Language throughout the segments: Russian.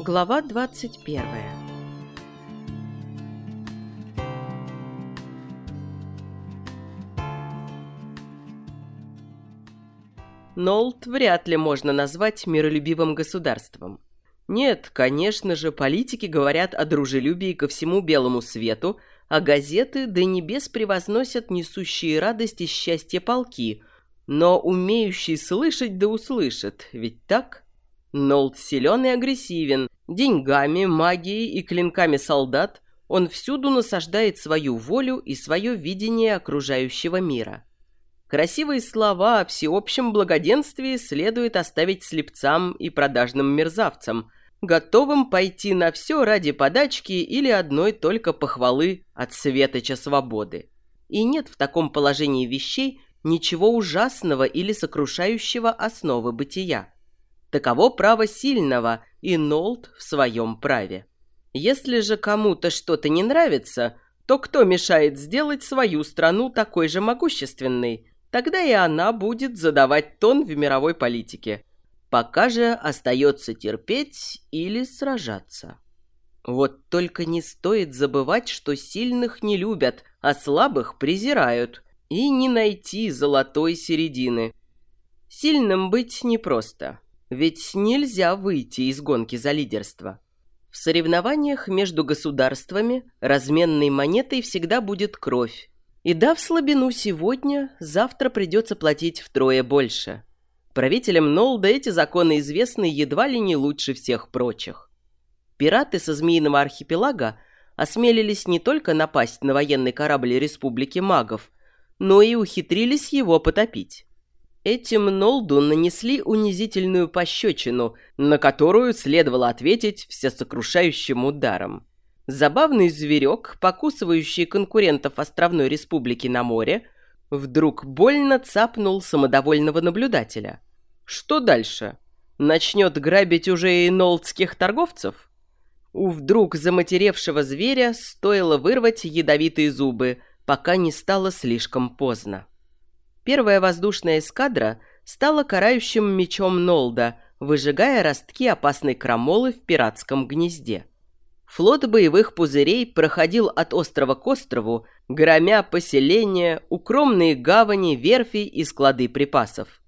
Глава 21 Нолт вряд ли можно назвать миролюбивым государством. Нет, конечно же, политики говорят о дружелюбии ко всему белому свету, а газеты до небес превозносят несущие радость и счастье полки, но умеющий слышать да услышит, ведь так? Нолт силен и агрессивен, деньгами, магией и клинками солдат он всюду насаждает свою волю и свое видение окружающего мира. Красивые слова о всеобщем благоденствии следует оставить слепцам и продажным мерзавцам, готовым пойти на все ради подачки или одной только похвалы от светоча свободы. И нет в таком положении вещей ничего ужасного или сокрушающего основы бытия. Таково право сильного, и Нолт в своем праве. Если же кому-то что-то не нравится, то кто мешает сделать свою страну такой же могущественной? Тогда и она будет задавать тон в мировой политике. Пока же остается терпеть или сражаться. Вот только не стоит забывать, что сильных не любят, а слабых презирают, и не найти золотой середины. Сильным быть непросто. Ведь нельзя выйти из гонки за лидерство. В соревнованиях между государствами разменной монетой всегда будет кровь. И дав слабину сегодня, завтра придется платить втрое больше. Правителям Нолда эти законы известны едва ли не лучше всех прочих. Пираты со Змеиного архипелага осмелились не только напасть на военный корабль Республики Магов, но и ухитрились его потопить. Этим Нолду нанесли унизительную пощечину, на которую следовало ответить всесокрушающим ударом. Забавный зверек, покусывающий конкурентов Островной Республики на море, вдруг больно цапнул самодовольного наблюдателя. Что дальше? Начнет грабить уже и нолдских торговцев? У вдруг заматеревшего зверя стоило вырвать ядовитые зубы, пока не стало слишком поздно. Первая воздушная эскадра стала карающим мечом Нолда, выжигая ростки опасной крамолы в пиратском гнезде. Флот боевых пузырей проходил от острова к острову, громя поселения, укромные гавани, верфи и склады припасов.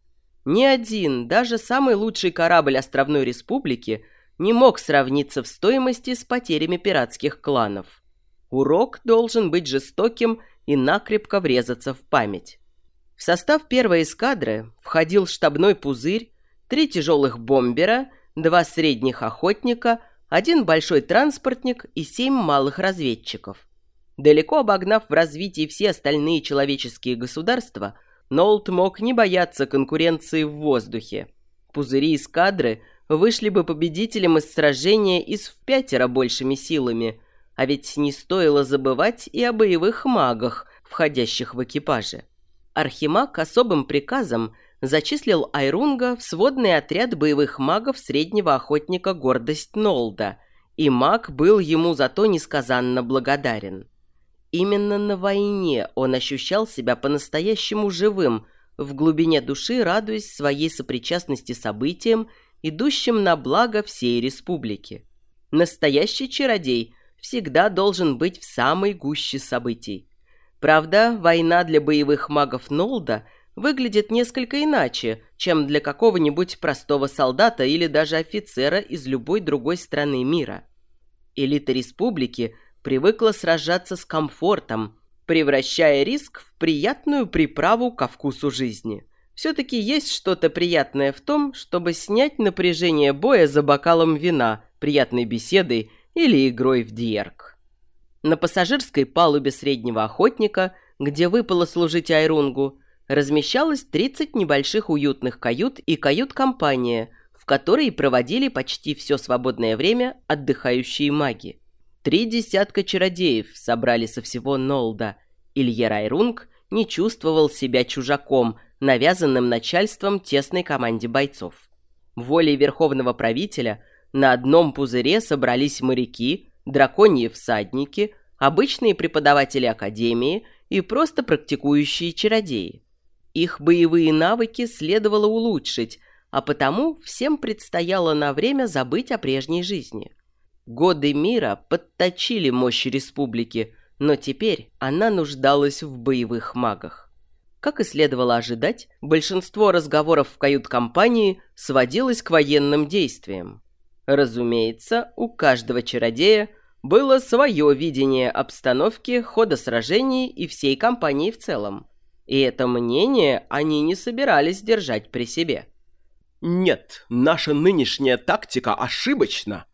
Ни один, даже самый лучший корабль Островной Республики не мог сравниться в стоимости с потерями пиратских кланов. Урок должен быть жестоким и накрепко врезаться в память. В состав первой эскадры входил штабной пузырь, три тяжелых бомбера, два средних охотника, один большой транспортник и семь малых разведчиков. Далеко обогнав в развитии все остальные человеческие государства, Нолт мог не бояться конкуренции в воздухе. Пузыри эскадры вышли бы победителем из сражения и с в пятеро большими силами, а ведь не стоило забывать и о боевых магах, входящих в экипаже. Архимаг особым приказом зачислил Айрунга в сводный отряд боевых магов среднего охотника «Гордость Нолда», и маг был ему за то несказанно благодарен. Именно на войне он ощущал себя по-настоящему живым, в глубине души радуясь своей сопричастности событиям, идущим на благо всей республики. Настоящий чародей всегда должен быть в самой гуще событий. Правда, война для боевых магов Нолда выглядит несколько иначе, чем для какого-нибудь простого солдата или даже офицера из любой другой страны мира. Элита республики привыкла сражаться с комфортом, превращая риск в приятную приправу ко вкусу жизни. Все-таки есть что-то приятное в том, чтобы снять напряжение боя за бокалом вина, приятной беседой или игрой в диерк. На пассажирской палубе среднего охотника, где выпало служить Айрунгу, размещалось 30 небольших уютных кают и кают-компания, в которой проводили почти все свободное время отдыхающие маги. Три десятка чародеев собрали со всего Нолда. Ильер Айрунг не чувствовал себя чужаком, навязанным начальством тесной команде бойцов. Волей верховного правителя на одном пузыре собрались моряки – драконьи всадники, обычные преподаватели академии и просто практикующие чародеи. Их боевые навыки следовало улучшить, а потому всем предстояло на время забыть о прежней жизни. Годы мира подточили мощь республики, но теперь она нуждалась в боевых магах. Как и следовало ожидать, большинство разговоров в кают-компании сводилось к военным действиям. Разумеется, у каждого чародея было свое видение обстановки, хода сражений и всей компании в целом. И это мнение они не собирались держать при себе. «Нет, наша нынешняя тактика ошибочна!»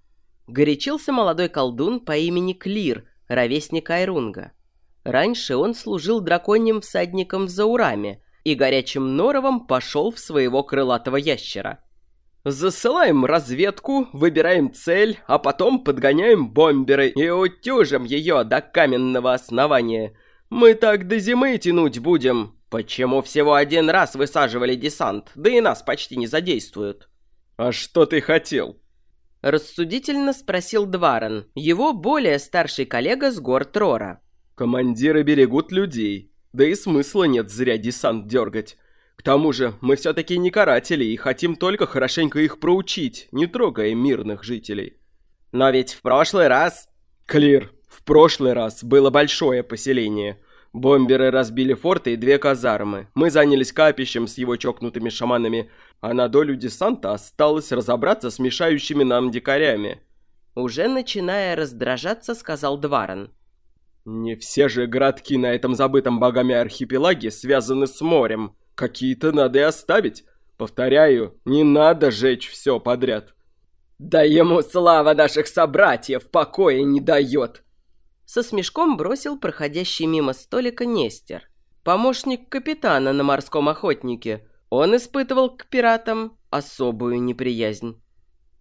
Горячился молодой колдун по имени Клир, ровесник Айрунга. Раньше он служил драконьим всадником в Заураме и горячим норовом пошел в своего крылатого ящера. «Засылаем разведку, выбираем цель, а потом подгоняем бомберы и утюжим ее до каменного основания. Мы так до зимы тянуть будем, «Почему всего один раз высаживали десант, да и нас почти не задействуют?» «А что ты хотел?» Рассудительно спросил Дварен, его более старший коллега с гор Трора. «Командиры берегут людей, да и смысла нет зря десант дергать. К тому же мы все-таки не каратели и хотим только хорошенько их проучить, не трогая мирных жителей». «Но ведь в прошлый раз...» «Клир, в прошлый раз было большое поселение». Бомберы разбили форты и две казармы. Мы занялись капищем с его чокнутыми шаманами, а на долю десанта осталось разобраться с мешающими нам дикарями. Уже начиная раздражаться, сказал Дваран. Не все же городки на этом забытом богами архипелаге связаны с морем. Какие-то надо и оставить. Повторяю, не надо жечь все подряд. Да ему слава наших собратьев покоя не дает, со смешком бросил проходящий мимо столика Нестер. Помощник капитана на морском охотнике. Он испытывал к пиратам особую неприязнь.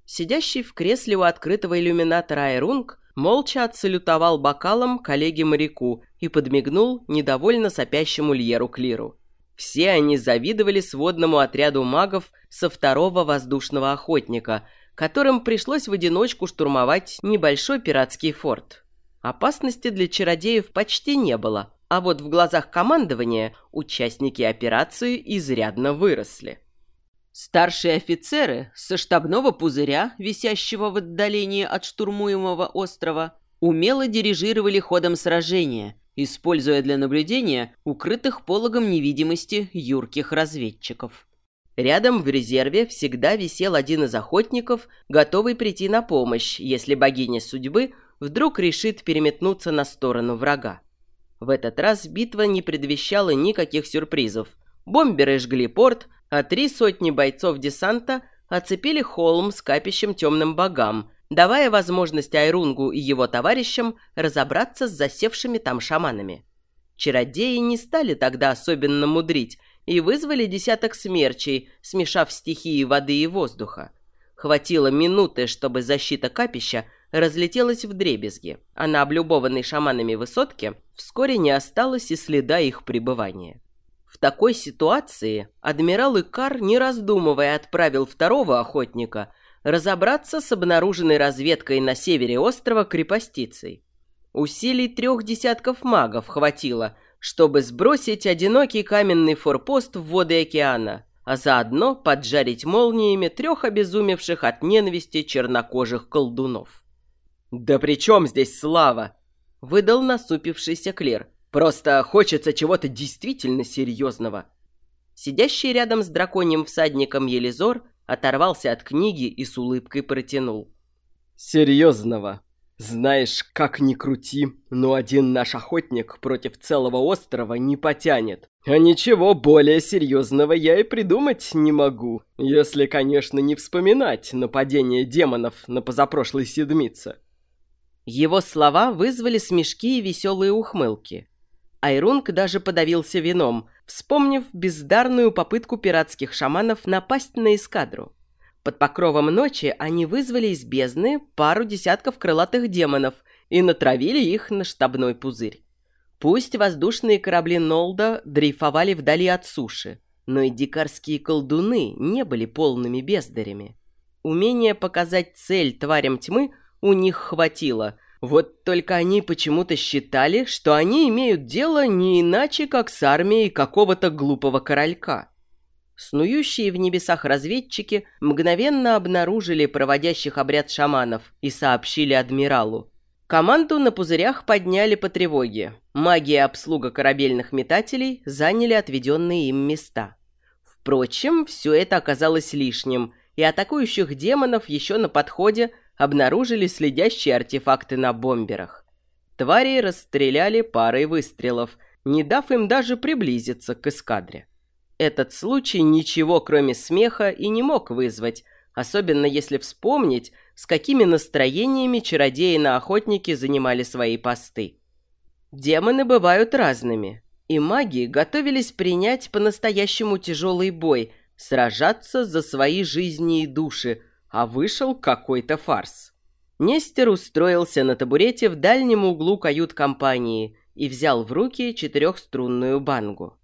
Сидящий в кресле у открытого иллюминатора Айрунг молча отсалютовал бокалом коллеге-моряку и подмигнул недовольно сопящему Льеру Клиру. Все они завидовали сводному отряду магов со второго воздушного охотника, которым пришлось в одиночку штурмовать небольшой пиратский форт. Опасности для чародеев почти не было, а вот в глазах командования участники операции изрядно выросли. Старшие офицеры со штабного пузыря, висящего в отдалении от штурмуемого острова, умело дирижировали ходом сражения, используя для наблюдения укрытых пологом невидимости юрких разведчиков. Рядом в резерве всегда висел один из охотников, готовый прийти на помощь, если богиня судьбы – вдруг решит переметнуться на сторону врага. В этот раз битва не предвещала никаких сюрпризов. Бомберы жгли порт, а три сотни бойцов десанта оцепили холм с капищем темным богам, давая возможность Айрунгу и его товарищам разобраться с засевшими там шаманами. Чародеи не стали тогда особенно мудрить и вызвали десяток смерчей, смешав стихии воды и воздуха. Хватило минуты, чтобы защита капища разлетелась в дребезги, а на облюбованной шаманами высотке вскоре не осталось и следа их пребывания. В такой ситуации адмирал Икар, не раздумывая, отправил второго охотника разобраться с обнаруженной разведкой на севере острова крепостицей. Усилий трех десятков магов хватило, чтобы сбросить одинокий каменный форпост в воды океана, а заодно поджарить молниями трех обезумевших от ненависти чернокожих колдунов. «Да при чем здесь слава?» — выдал насупившийся Клер. «Просто хочется чего-то действительно серьезного». Сидящий рядом с драконьим всадником Елизор оторвался от книги и с улыбкой протянул. «Серьезного. Знаешь, как ни крути, но один наш охотник против целого острова не потянет. А ничего более серьезного я и придумать не могу, если, конечно, не вспоминать нападение демонов на позапрошлой седмице». Его слова вызвали смешки и веселые ухмылки. Айрунг даже подавился вином, вспомнив бездарную попытку пиратских шаманов напасть на эскадру. Под покровом ночи они вызвали из бездны пару десятков крылатых демонов и натравили их на штабной пузырь. Пусть воздушные корабли Нолда дрейфовали вдали от суши, но и дикарские колдуны не были полными бездарями. Умение показать цель тварям тьмы – у них хватило. Вот только они почему-то считали, что они имеют дело не иначе, как с армией какого-то глупого королька. Снующие в небесах разведчики мгновенно обнаружили проводящих обряд шаманов и сообщили адмиралу. Команду на пузырях подняли по тревоге. Магия и обслуга корабельных метателей заняли отведенные им места. Впрочем, все это оказалось лишним, и атакующих демонов еще на подходе обнаружили следящие артефакты на бомберах. Твари расстреляли парой выстрелов, не дав им даже приблизиться к эскадре. Этот случай ничего, кроме смеха, и не мог вызвать, особенно если вспомнить, с какими настроениями чародеи на охотнике занимали свои посты. Демоны бывают разными, и маги готовились принять по-настоящему тяжелый бой, сражаться за свои жизни и души, а вышел какой-то фарс. Нестер устроился на табурете в дальнем углу кают-компании и взял в руки четырехструнную бангу.